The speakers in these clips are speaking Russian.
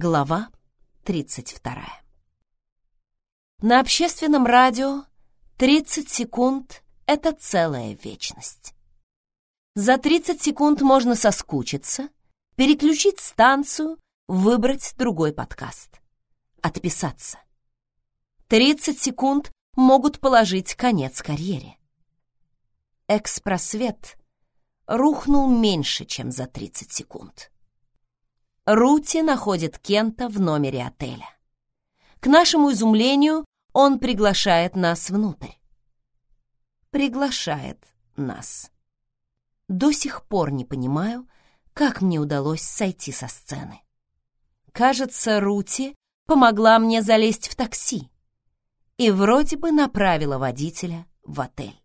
Глава 32. На общественном радио 30 секунд — это целая вечность. За 30 секунд можно соскучиться, переключить станцию, выбрать другой подкаст, отписаться. 30 секунд могут положить конец карьере. Экспросвет рухнул меньше, чем за 30 секунд. Рути находит Кента в номере отеля. К нашему изумлению, он приглашает нас внутрь. Приглашает нас. До сих пор не понимаю, как мне удалось сойти со сцены. Кажется, Рути помогла мне залезть в такси и вроде бы направила водителя в отель.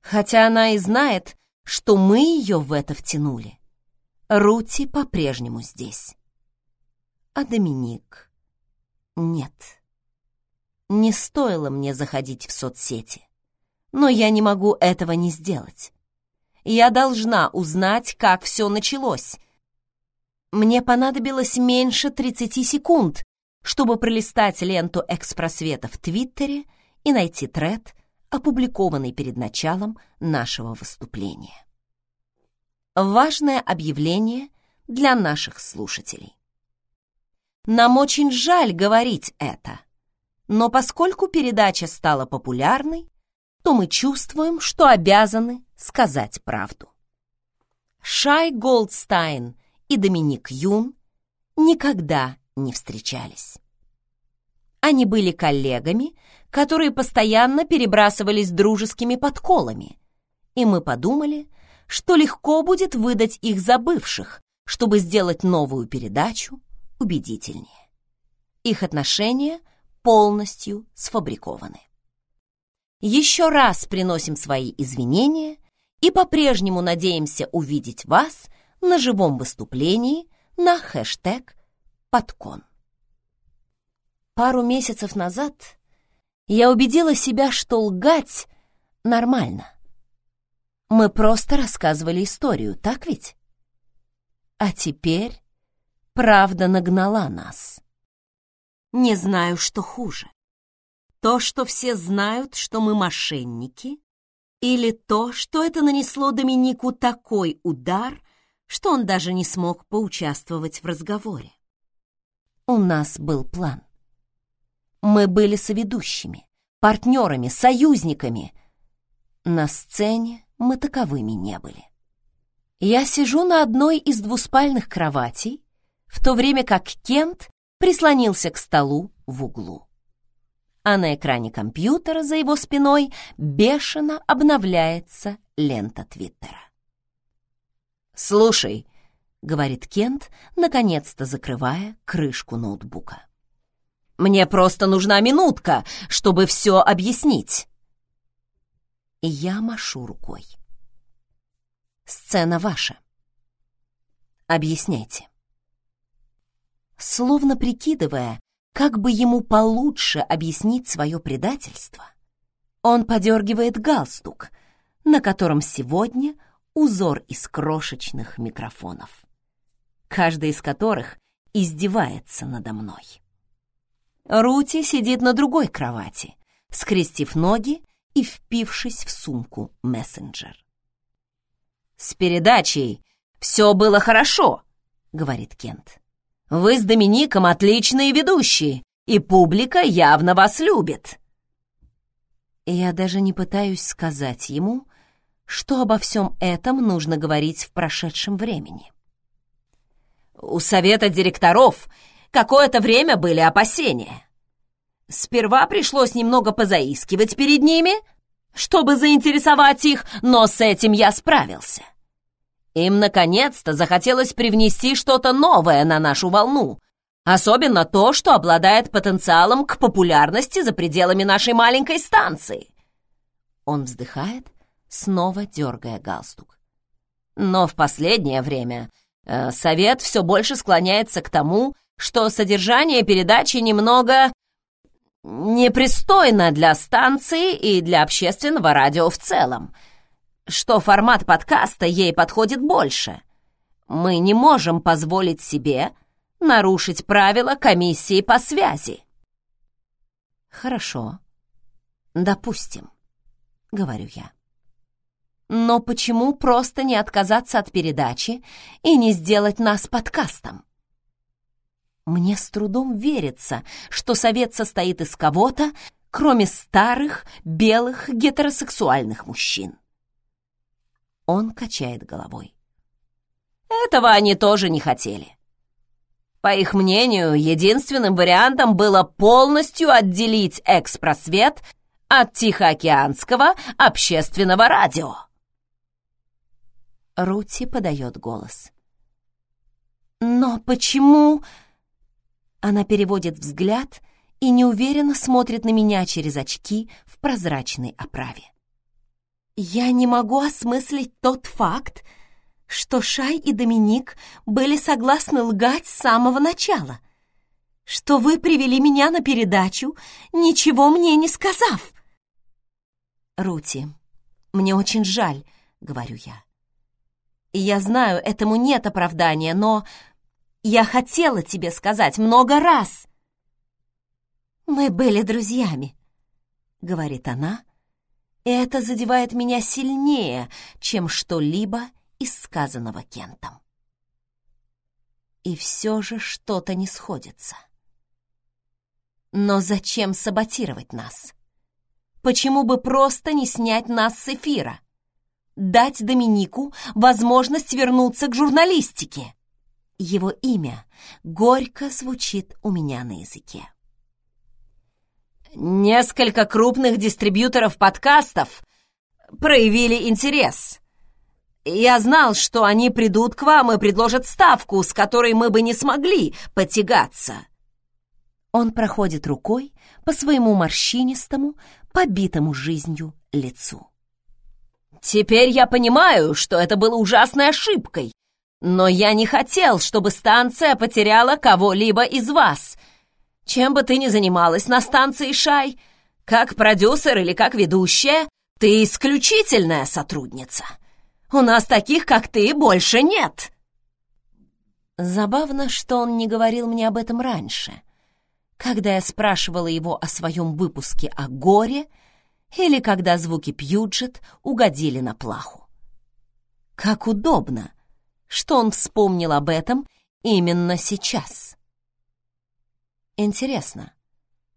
Хотя она и знает, что мы ее в это втянули. Рути по-прежнему здесь. А Доминик... Нет. Не стоило мне заходить в соцсети. Но я не могу этого не сделать. Я должна узнать, как все началось. Мне понадобилось меньше 30 секунд, чтобы пролистать ленту экспросвета в Твиттере и найти тред, опубликованный перед началом нашего выступления важное объявление для наших слушателей. Нам очень жаль говорить это, но поскольку передача стала популярной, то мы чувствуем, что обязаны сказать правду. Шай Голдстайн и Доминик Юн никогда не встречались. Они были коллегами, которые постоянно перебрасывались дружескими подколами, и мы подумали, что легко будет выдать их за бывших, чтобы сделать новую передачу убедительнее. Их отношения полностью сфабрикованы. Еще раз приносим свои извинения и по-прежнему надеемся увидеть вас на живом выступлении на хэштег «Подкон». Пару месяцев назад я убедила себя, что лгать нормально. Мы просто рассказывали историю, так ведь? А теперь правда нагнала нас. Не знаю, что хуже. То, что все знают, что мы мошенники, или то, что это нанесло Доминику такой удар, что он даже не смог поучаствовать в разговоре. У нас был план. Мы были соведущими, партнерами, союзниками. На сцене мы таковыми не были. Я сижу на одной из двуспальных кроватей, в то время как Кент прислонился к столу в углу. А на экране компьютера за его спиной бешено обновляется лента Твиттера. «Слушай», — говорит Кент, наконец-то закрывая крышку ноутбука. «Мне просто нужна минутка, чтобы все объяснить» я машу рукой. Сцена ваша. Объясняйте. Словно прикидывая, как бы ему получше объяснить свое предательство, он подергивает галстук, на котором сегодня узор из крошечных микрофонов, каждый из которых издевается надо мной. Рути сидит на другой кровати, скрестив ноги и впившись в сумку мессенджер. «С передачей все было хорошо», — говорит Кент. «Вы с Домиником отличные ведущие, и публика явно вас любит». Я даже не пытаюсь сказать ему, что обо всем этом нужно говорить в прошедшем времени. У совета директоров какое-то время были опасения. Сперва пришлось немного позаискивать перед ними, чтобы заинтересовать их, но с этим я справился. Им наконец-то захотелось привнести что-то новое на нашу волну, особенно то, что обладает потенциалом к популярности за пределами нашей маленькой станции. Он вздыхает, снова дергая галстук. Но в последнее время э, совет все больше склоняется к тому, что содержание передачи немного непристойно для станции и для общественного радио в целом, что формат подкаста ей подходит больше. Мы не можем позволить себе нарушить правила комиссии по связи. Хорошо. Допустим, говорю я. Но почему просто не отказаться от передачи и не сделать нас подкастом? Мне с трудом верится, что совет состоит из кого-то, кроме старых, белых, гетеросексуальных мужчин. Он качает головой. Этого они тоже не хотели. По их мнению, единственным вариантом было полностью отделить экспросвет от Тихоокеанского общественного радио. Рути подает голос. «Но почему...» Она переводит взгляд и неуверенно смотрит на меня через очки в прозрачной оправе. «Я не могу осмыслить тот факт, что Шай и Доминик были согласны лгать с самого начала, что вы привели меня на передачу, ничего мне не сказав». «Рути, мне очень жаль», — говорю я. «Я знаю, этому нет оправдания, но я хотела тебе сказать много раз». «Мы были друзьями», — говорит она, и это задевает меня сильнее, чем что-либо из сказанного Кентом. И все же что-то не сходится. Но зачем саботировать нас? Почему бы просто не снять нас с эфира? Дать Доминику возможность вернуться к журналистике. Его имя горько звучит у меня на языке. Несколько крупных дистрибьюторов подкастов проявили интерес. Я знал, что они придут к вам и предложат ставку, с которой мы бы не смогли потягаться. Он проходит рукой по своему морщинистому, побитому жизнью лицу. Теперь я понимаю, что это было ужасной ошибкой, но я не хотел, чтобы станция потеряла кого-либо из вас — чем бы ты ни занималась на станции Шай, как продюсер или как ведущая, ты исключительная сотрудница. У нас таких, как ты, больше нет. Забавно, что он не говорил мне об этом раньше, когда я спрашивала его о своем выпуске о горе или когда звуки Пьюджет угодили на плаху. Как удобно, что он вспомнил об этом именно сейчас. Интересно,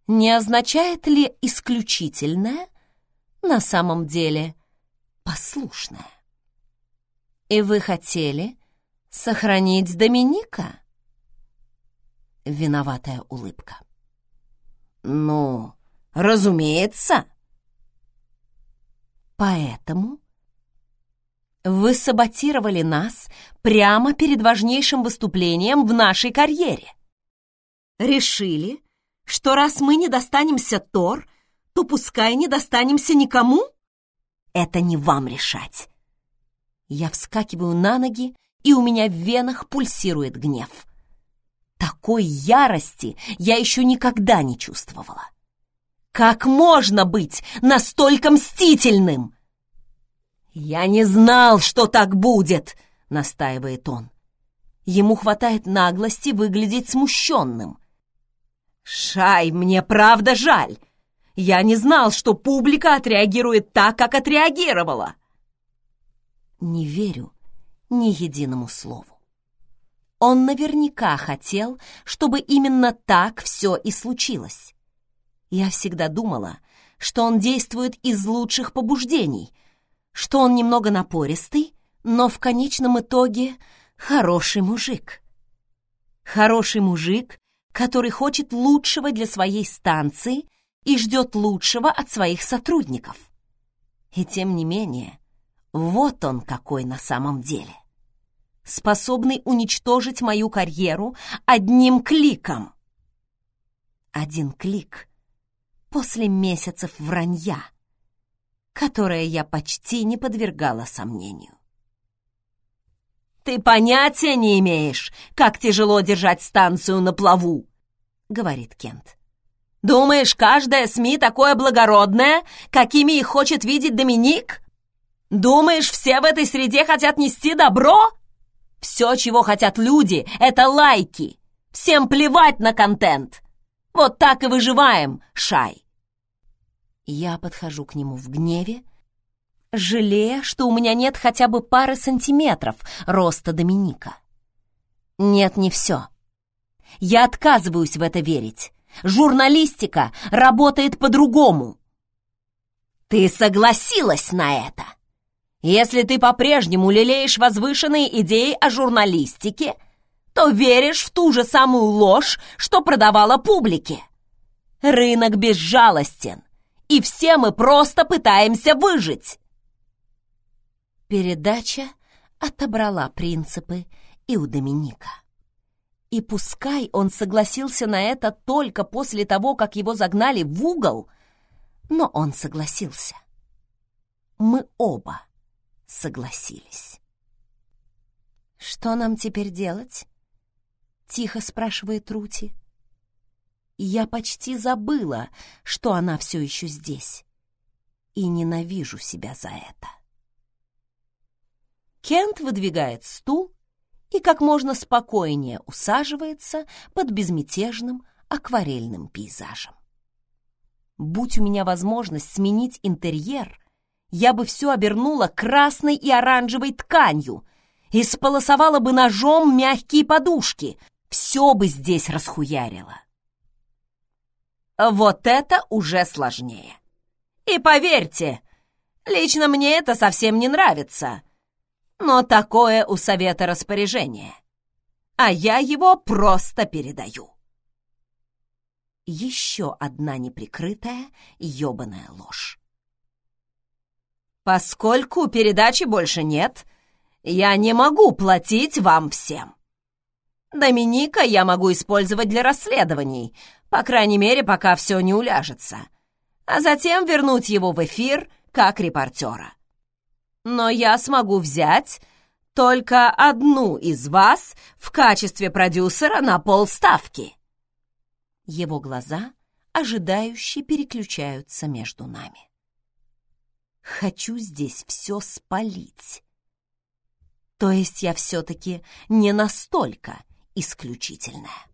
не означает ли исключительное на самом деле послушное? И вы хотели сохранить Доминика? Виноватая улыбка. Ну, разумеется. Поэтому вы саботировали нас прямо перед важнейшим выступлением в нашей карьере решили, что раз мы не достанемся Тор, то пускай не достанемся никому? Это не вам решать. Я вскакиваю на ноги, и у меня в венах пульсирует гнев. Такой ярости я еще никогда не чувствовала. Как можно быть настолько мстительным? «Я не знал, что так будет!» — настаивает он. Ему хватает наглости выглядеть смущенным. «Шай, мне правда жаль! Я не знал, что публика отреагирует так, как отреагировала!» Не верю ни единому слову. Он наверняка хотел, чтобы именно так все и случилось. Я всегда думала, что он действует из лучших побуждений, что он немного напористый, но в конечном итоге хороший мужик. Хороший мужик, который хочет лучшего для своей станции и ждет лучшего от своих сотрудников. И тем не менее, вот он какой на самом деле. Способный уничтожить мою карьеру одним кликом. Один клик после месяцев вранья, которое я почти не подвергала сомнению. «Ты понятия не имеешь, как тяжело держать станцию на плаву!» — говорит Кент. «Думаешь, каждая СМИ такое благородное, какими их хочет видеть Доминик? Думаешь, все в этой среде хотят нести добро? Все, чего хотят люди, — это лайки. Всем плевать на контент! Вот так и выживаем, Шай!» Я подхожу к нему в гневе, жалея, что у меня нет хотя бы пары сантиметров роста Доминика. Нет, не все. Я отказываюсь в это верить. Журналистика работает по-другому. Ты согласилась на это. Если ты по-прежнему лелеешь возвышенные идеи о журналистике, то веришь в ту же самую ложь, что продавала публике. Рынок безжалостен, и все мы просто пытаемся выжить. Передача отобрала принципы и у Доминика. И пускай он согласился на это только после того, как его загнали в угол, но он согласился. Мы оба согласились. «Что нам теперь делать?» — тихо спрашивает Рути. Я почти забыла, что она все еще здесь, и ненавижу себя за это. Кент выдвигает стул и как можно спокойнее усаживается под безмятежным акварельным пейзажем. Будь у меня возможность сменить интерьер, я бы все обернула красной и оранжевой тканью и сполосовала бы ножом мягкие подушки, все бы здесь расхуярила. Вот это уже сложнее. И поверьте, лично мне это совсем не нравится — но такое у совета распоряжение, а я его просто передаю. Еще одна неприкрытая ёбаная ложь. Поскольку передачи больше нет, я не могу платить вам всем. Доминика я могу использовать для расследований, по крайней мере, пока все не уляжется, а затем вернуть его в эфир как репортера но я смогу взять только одну из вас в качестве продюсера на полставки». Его глаза ожидающе переключаются между нами. «Хочу здесь все спалить». То есть я все-таки не настолько исключительная.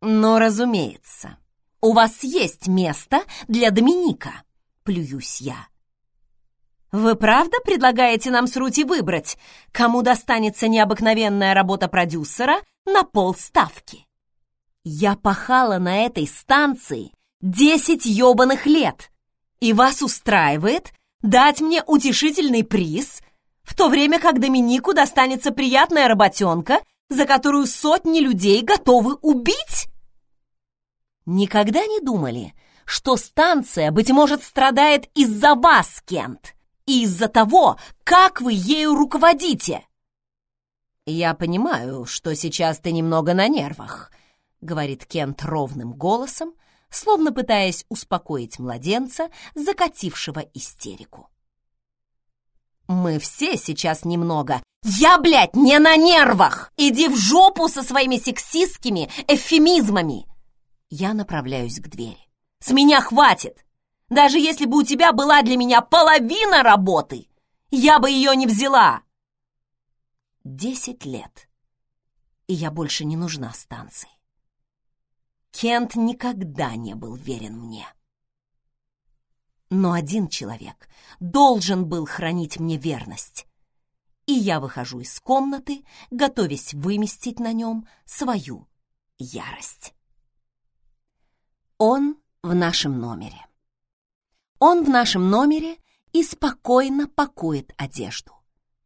Но, разумеется, у вас есть место для Доминика, плююсь я. Вы правда предлагаете нам с Рути выбрать, кому достанется необыкновенная работа продюсера на полставки? Я пахала на этой станции десять ёбаных лет, и вас устраивает дать мне утешительный приз, в то время как Доминику достанется приятная работенка, за которую сотни людей готовы убить? Никогда не думали, что станция, быть может, страдает из-за вас, Кент? из-за того, как вы ею руководите. «Я понимаю, что сейчас ты немного на нервах», — говорит Кент ровным голосом, словно пытаясь успокоить младенца, закатившего истерику. «Мы все сейчас немного...» «Я, блядь, не на нервах! Иди в жопу со своими сексистскими эвфемизмами!» Я направляюсь к двери. «С меня хватит! Даже если бы у тебя была для меня половина работы, я бы ее не взяла. Десять лет, и я больше не нужна станции. Кент никогда не был верен мне. Но один человек должен был хранить мне верность, и я выхожу из комнаты, готовясь выместить на нем свою ярость. Он в нашем номере. Он в нашем номере и спокойно пакует одежду,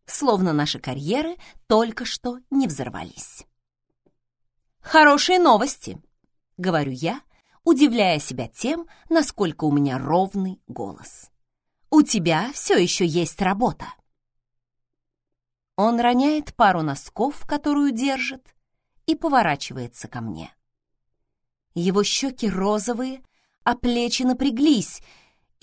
словно наши карьеры только что не взорвались. «Хорошие новости», — говорю я, удивляя себя тем, насколько у меня ровный голос. «У тебя все еще есть работа». Он роняет пару носков, которую держит, и поворачивается ко мне. Его щеки розовые, а плечи напряглись —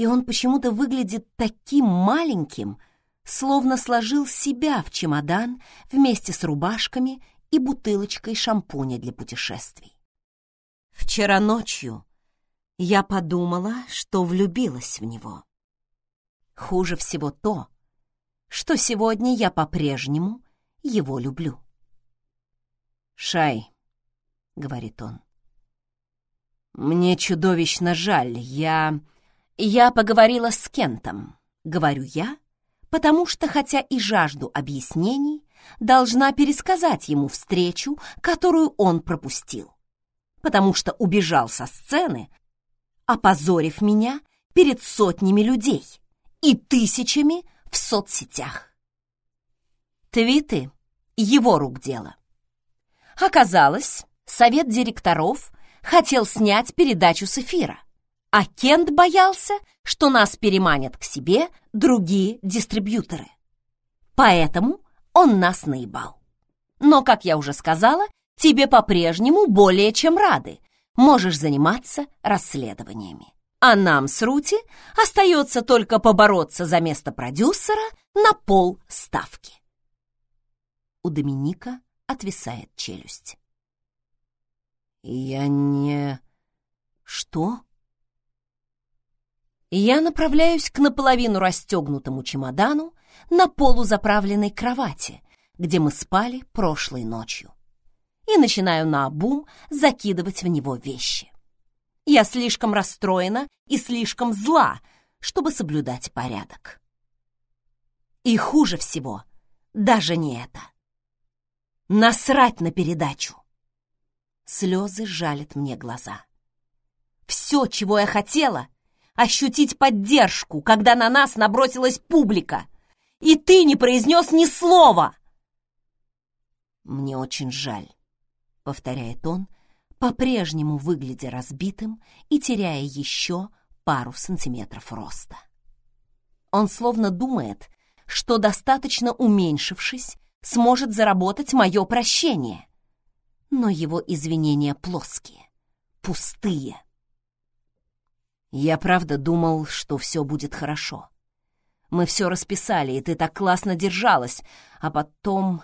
и он почему-то выглядит таким маленьким, словно сложил себя в чемодан вместе с рубашками и бутылочкой шампуня для путешествий. Вчера ночью я подумала, что влюбилась в него. Хуже всего то, что сегодня я по-прежнему его люблю. «Шай», — говорит он, — «мне чудовищно жаль, я...» «Я поговорила с Кентом», — говорю я, потому что, хотя и жажду объяснений, должна пересказать ему встречу, которую он пропустил, потому что убежал со сцены, опозорив меня перед сотнями людей и тысячами в соцсетях. Твиты — его рук дело. Оказалось, совет директоров хотел снять передачу с эфира, а Кент боялся, что нас переманят к себе другие дистрибьюторы. Поэтому он нас наебал. Но, как я уже сказала, тебе по-прежнему более чем рады. Можешь заниматься расследованиями. А нам с Рути остается только побороться за место продюсера на пол ставки. У Доминика отвисает челюсть. «Я не...» «Что?» Я направляюсь к наполовину расстегнутому чемодану на полузаправленной кровати, где мы спали прошлой ночью, и начинаю наобум закидывать в него вещи. Я слишком расстроена и слишком зла, чтобы соблюдать порядок. И хуже всего даже не это. Насрать на передачу. Слезы жалят мне глаза. Все, чего я хотела, ощутить поддержку, когда на нас набросилась публика. И ты не произнес ни слова. Мне очень жаль, повторяет он, по-прежнему выглядя разбитым и теряя еще пару сантиметров роста. Он словно думает, что, достаточно уменьшившись, сможет заработать мое прощение. Но его извинения плоские, пустые. Я правда думал, что все будет хорошо. Мы все расписали, и ты так классно держалась, а потом...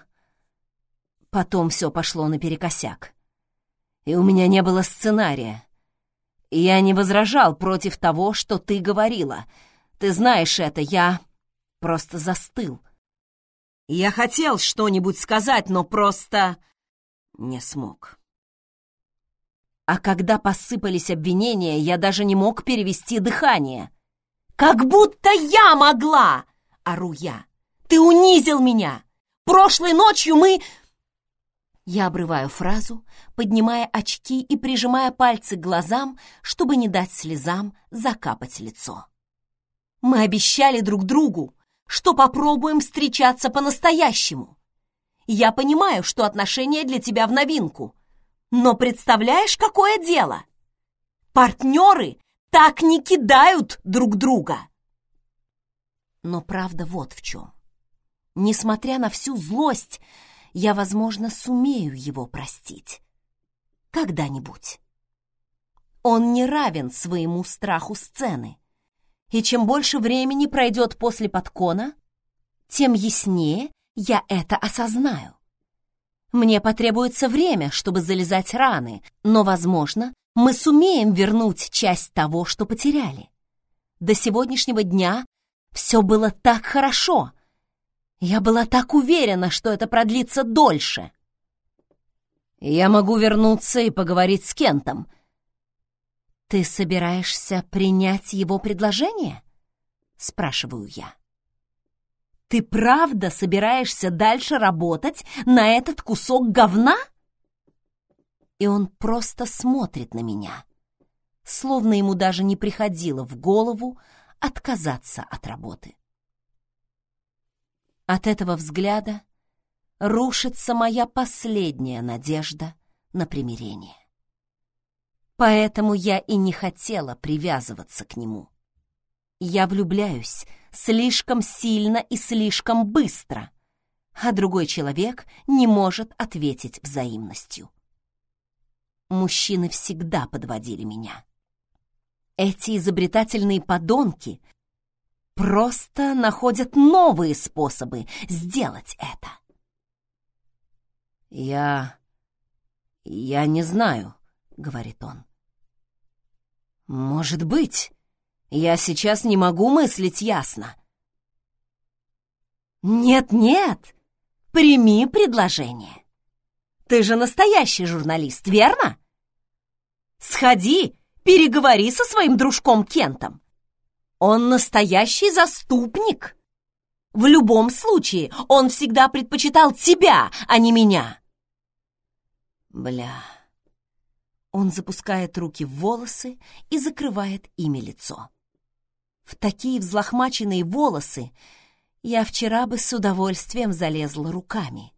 Потом все пошло наперекосяк. И у меня не было сценария. Я не возражал против того, что ты говорила. Ты знаешь это, я просто застыл. Я хотел что-нибудь сказать, но просто не смог. А когда посыпались обвинения, я даже не мог перевести дыхание. «Как будто я могла!» — ору я. «Ты унизил меня! Прошлой ночью мы...» Я обрываю фразу, поднимая очки и прижимая пальцы к глазам, чтобы не дать слезам закапать лицо. Мы обещали друг другу, что попробуем встречаться по-настоящему. Я понимаю, что отношения для тебя в новинку, но представляешь, какое дело? Партнеры так не кидают друг друга. Но правда вот в чем. Несмотря на всю злость, я, возможно, сумею его простить. Когда-нибудь. Он не равен своему страху сцены. И чем больше времени пройдет после подкона, тем яснее я это осознаю. Мне потребуется время, чтобы залезать раны, но, возможно, мы сумеем вернуть часть того, что потеряли. До сегодняшнего дня все было так хорошо. Я была так уверена, что это продлится дольше. Я могу вернуться и поговорить с Кентом. Ты собираешься принять его предложение? Спрашиваю я. Ты правда собираешься дальше работать на этот кусок говна? И он просто смотрит на меня, словно ему даже не приходило в голову отказаться от работы. От этого взгляда рушится моя последняя надежда на примирение. Поэтому я и не хотела привязываться к нему. Я влюбляюсь слишком сильно и слишком быстро, а другой человек не может ответить взаимностью. Мужчины всегда подводили меня. Эти изобретательные подонки просто находят новые способы сделать это. «Я... я не знаю», — говорит он. «Может быть», я сейчас не могу мыслить ясно. Нет-нет, прими предложение. Ты же настоящий журналист, верно? Сходи, переговори со своим дружком Кентом. Он настоящий заступник. В любом случае, он всегда предпочитал тебя, а не меня. Бля. Он запускает руки в волосы и закрывает ими лицо. В такие взлохмаченные волосы я вчера бы с удовольствием залезла руками.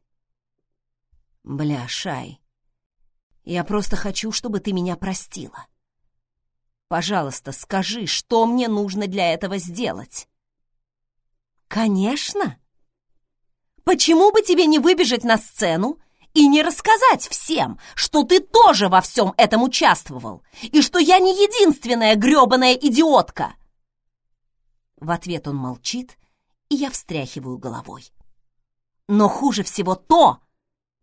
Бля, Шай, я просто хочу, чтобы ты меня простила. Пожалуйста, скажи, что мне нужно для этого сделать? Конечно. Почему бы тебе не выбежать на сцену и не рассказать всем, что ты тоже во всем этом участвовал и что я не единственная грёбаная идиотка? В ответ он молчит, и я встряхиваю головой. Но хуже всего то,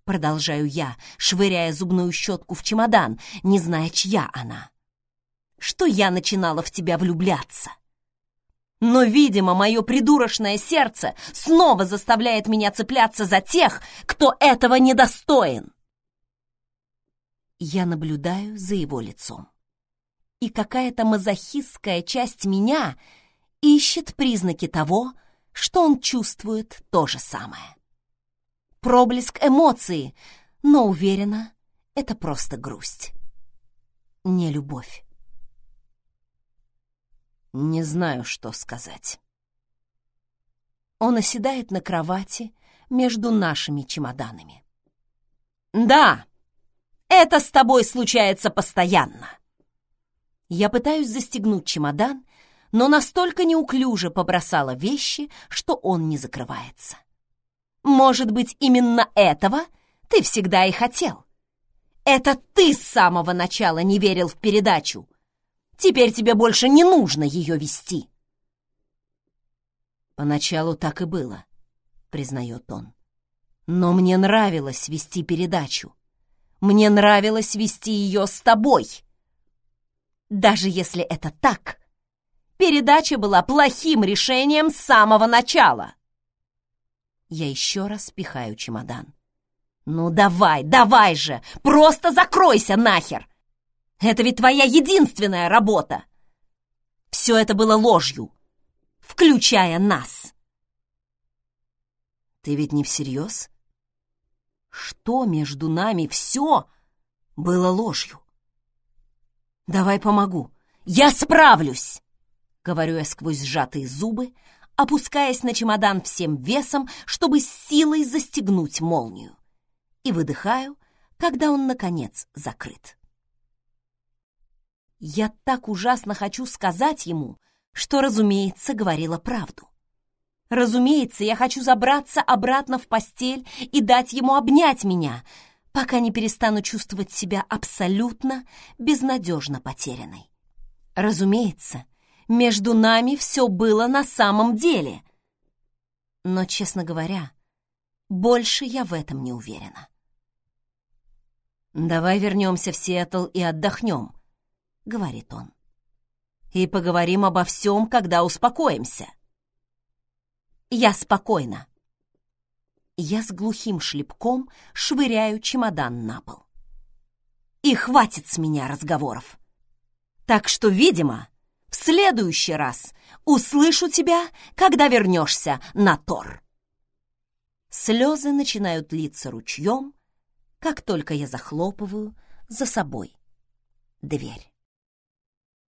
продолжаю я, швыряя зубную щетку в чемодан, не зная, чья она, что я начинала в тебя влюбляться. Но, видимо, мое придурочное сердце снова заставляет меня цепляться за тех, кто этого недостоин. Я наблюдаю за его лицом. И какая-то мазохистская часть меня ищет признаки того, что он чувствует то же самое. Проблеск эмоции, но уверена, это просто грусть. Не любовь. Не знаю, что сказать. Он оседает на кровати между нашими чемоданами. «Да, это с тобой случается постоянно!» Я пытаюсь застегнуть чемодан, но настолько неуклюже побросала вещи, что он не закрывается. «Может быть, именно этого ты всегда и хотел? Это ты с самого начала не верил в передачу, Теперь тебе больше не нужно ее вести. Поначалу так и было, признает он. Но мне нравилось вести передачу. Мне нравилось вести ее с тобой. Даже если это так, передача была плохим решением с самого начала. Я еще раз пихаю чемодан. «Ну давай, давай же! Просто закройся нахер! Это ведь твоя единственная работа. Все это было ложью, включая нас. Ты ведь не всерьез? Что между нами все было ложью? Давай помогу. Я справлюсь, говорю я сквозь сжатые зубы, опускаясь на чемодан всем весом, чтобы с силой застегнуть молнию. И выдыхаю, когда он, наконец, закрыт. Я так ужасно хочу сказать ему, что, разумеется, говорила правду. Разумеется, я хочу забраться обратно в постель и дать ему обнять меня, пока не перестану чувствовать себя абсолютно безнадежно потерянной. Разумеется, между нами все было на самом деле. Но, честно говоря, больше я в этом не уверена. «Давай вернемся в Сиэтл и отдохнем», — говорит он. «И поговорим обо всем, когда успокоимся». «Я спокойна». Я с глухим шлепком швыряю чемодан на пол. И хватит с меня разговоров. Так что, видимо, в следующий раз услышу тебя, когда вернешься на Тор. Слезы начинают литься ручьем, как только я захлопываю за собой дверь.